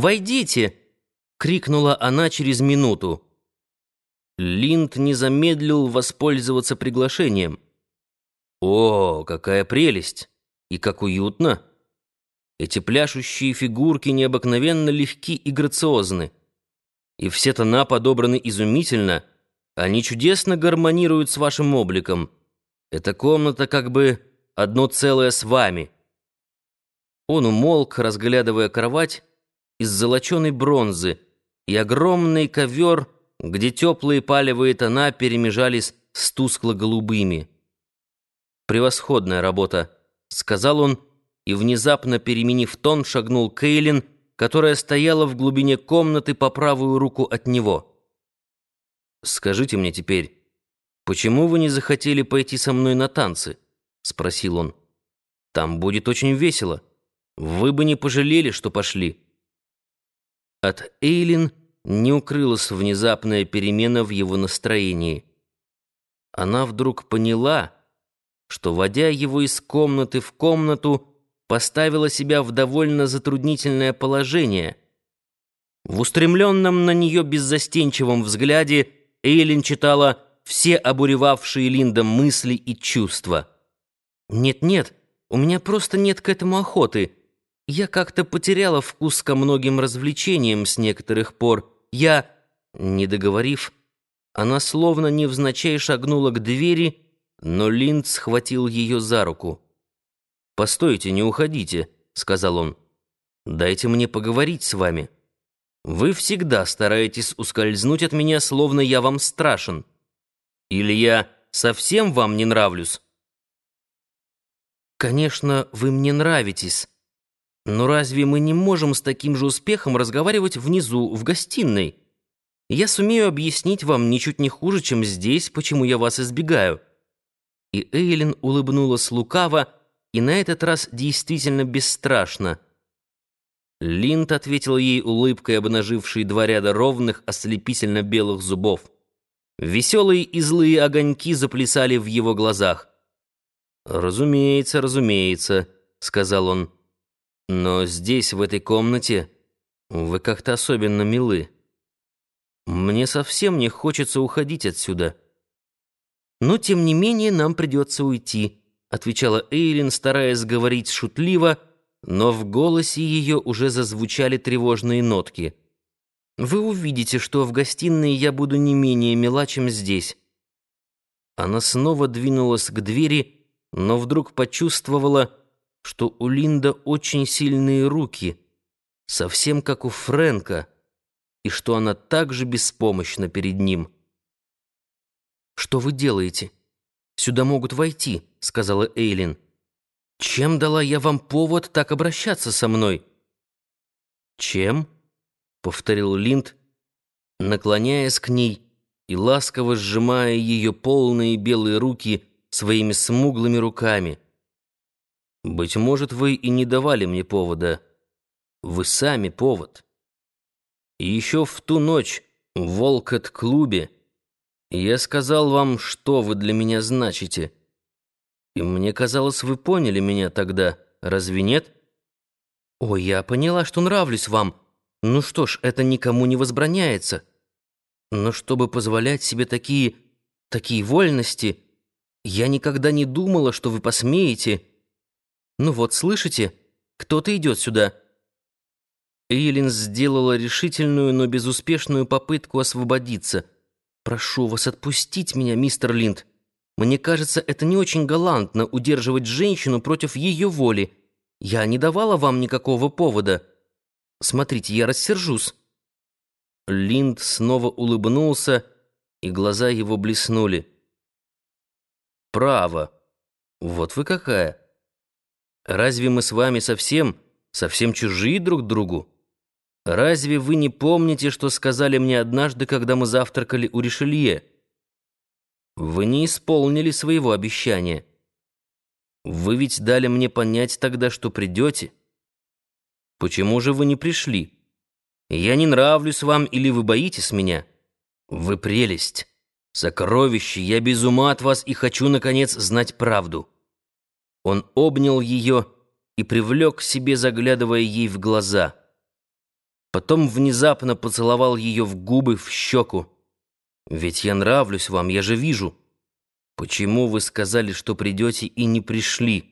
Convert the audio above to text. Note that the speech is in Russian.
Войдите!» — крикнула она через минуту. Линд не замедлил воспользоваться приглашением. «О, какая прелесть! И как уютно! Эти пляшущие фигурки необыкновенно легки и грациозны. И все тона подобраны изумительно. Они чудесно гармонируют с вашим обликом. Эта комната как бы одно целое с вами». Он умолк, разглядывая кровать из золоченой бронзы и огромный ковер, где теплые палевые тона перемежались с тускло-голубыми. «Превосходная работа», — сказал он, и, внезапно переменив тон, шагнул Кейлин, которая стояла в глубине комнаты по правую руку от него. «Скажите мне теперь, почему вы не захотели пойти со мной на танцы?» — спросил он. «Там будет очень весело». Вы бы не пожалели, что пошли. От Эйлин не укрылась внезапная перемена в его настроении. Она вдруг поняла, что, водя его из комнаты в комнату, поставила себя в довольно затруднительное положение. В устремленном на нее беззастенчивом взгляде Эйлин читала все обуревавшие Линдом мысли и чувства. «Нет-нет, у меня просто нет к этому охоты», я как-то потеряла вкус ко многим развлечениям с некоторых пор. Я, не договорив, она словно невзначай шагнула к двери, но Линд схватил ее за руку. «Постойте, не уходите», — сказал он. «Дайте мне поговорить с вами. Вы всегда стараетесь ускользнуть от меня, словно я вам страшен. Или я совсем вам не нравлюсь?» «Конечно, вы мне нравитесь», но разве мы не можем с таким же успехом разговаривать внизу, в гостиной? Я сумею объяснить вам ничуть не хуже, чем здесь, почему я вас избегаю». И Эйлин улыбнулась лукаво, и на этот раз действительно бесстрашно. Линд ответил ей улыбкой, обнажившей два ряда ровных, ослепительно белых зубов. Веселые и злые огоньки заплясали в его глазах. «Разумеется, разумеется», — сказал он. Но здесь, в этой комнате, вы как-то особенно милы. Мне совсем не хочется уходить отсюда. Но, тем не менее, нам придется уйти, отвечала Эйлин, стараясь говорить шутливо, но в голосе ее уже зазвучали тревожные нотки. Вы увидите, что в гостиной я буду не менее мила, чем здесь. Она снова двинулась к двери, но вдруг почувствовала, что у Линда очень сильные руки, совсем как у Фрэнка, и что она также беспомощна перед ним. «Что вы делаете? Сюда могут войти», — сказала Эйлин. «Чем дала я вам повод так обращаться со мной?» «Чем?» — повторил Линд, наклоняясь к ней и ласково сжимая ее полные белые руки своими смуглыми руками. Быть может, вы и не давали мне повода. Вы сами повод. И еще в ту ночь в Волкот-клубе я сказал вам, что вы для меня значите. И мне казалось, вы поняли меня тогда, разве нет? О, я поняла, что нравлюсь вам. Ну что ж, это никому не возбраняется. Но чтобы позволять себе такие... такие вольности, я никогда не думала, что вы посмеете... «Ну вот, слышите? Кто-то идет сюда». Эйлин сделала решительную, но безуспешную попытку освободиться. «Прошу вас отпустить меня, мистер Линд. Мне кажется, это не очень галантно удерживать женщину против ее воли. Я не давала вам никакого повода. Смотрите, я рассержусь». Линд снова улыбнулся, и глаза его блеснули. «Право. Вот вы какая. Разве мы с вами совсем, совсем чужие друг другу? Разве вы не помните, что сказали мне однажды, когда мы завтракали у Ришелье? Вы не исполнили своего обещания. Вы ведь дали мне понять тогда, что придете. Почему же вы не пришли? Я не нравлюсь вам или вы боитесь меня? Вы прелесть, сокровище, я без ума от вас и хочу, наконец, знать правду». Он обнял ее и привлек к себе, заглядывая ей в глаза — Потом внезапно поцеловал ее в губы, в щеку. «Ведь я нравлюсь вам, я же вижу. Почему вы сказали, что придете и не пришли?»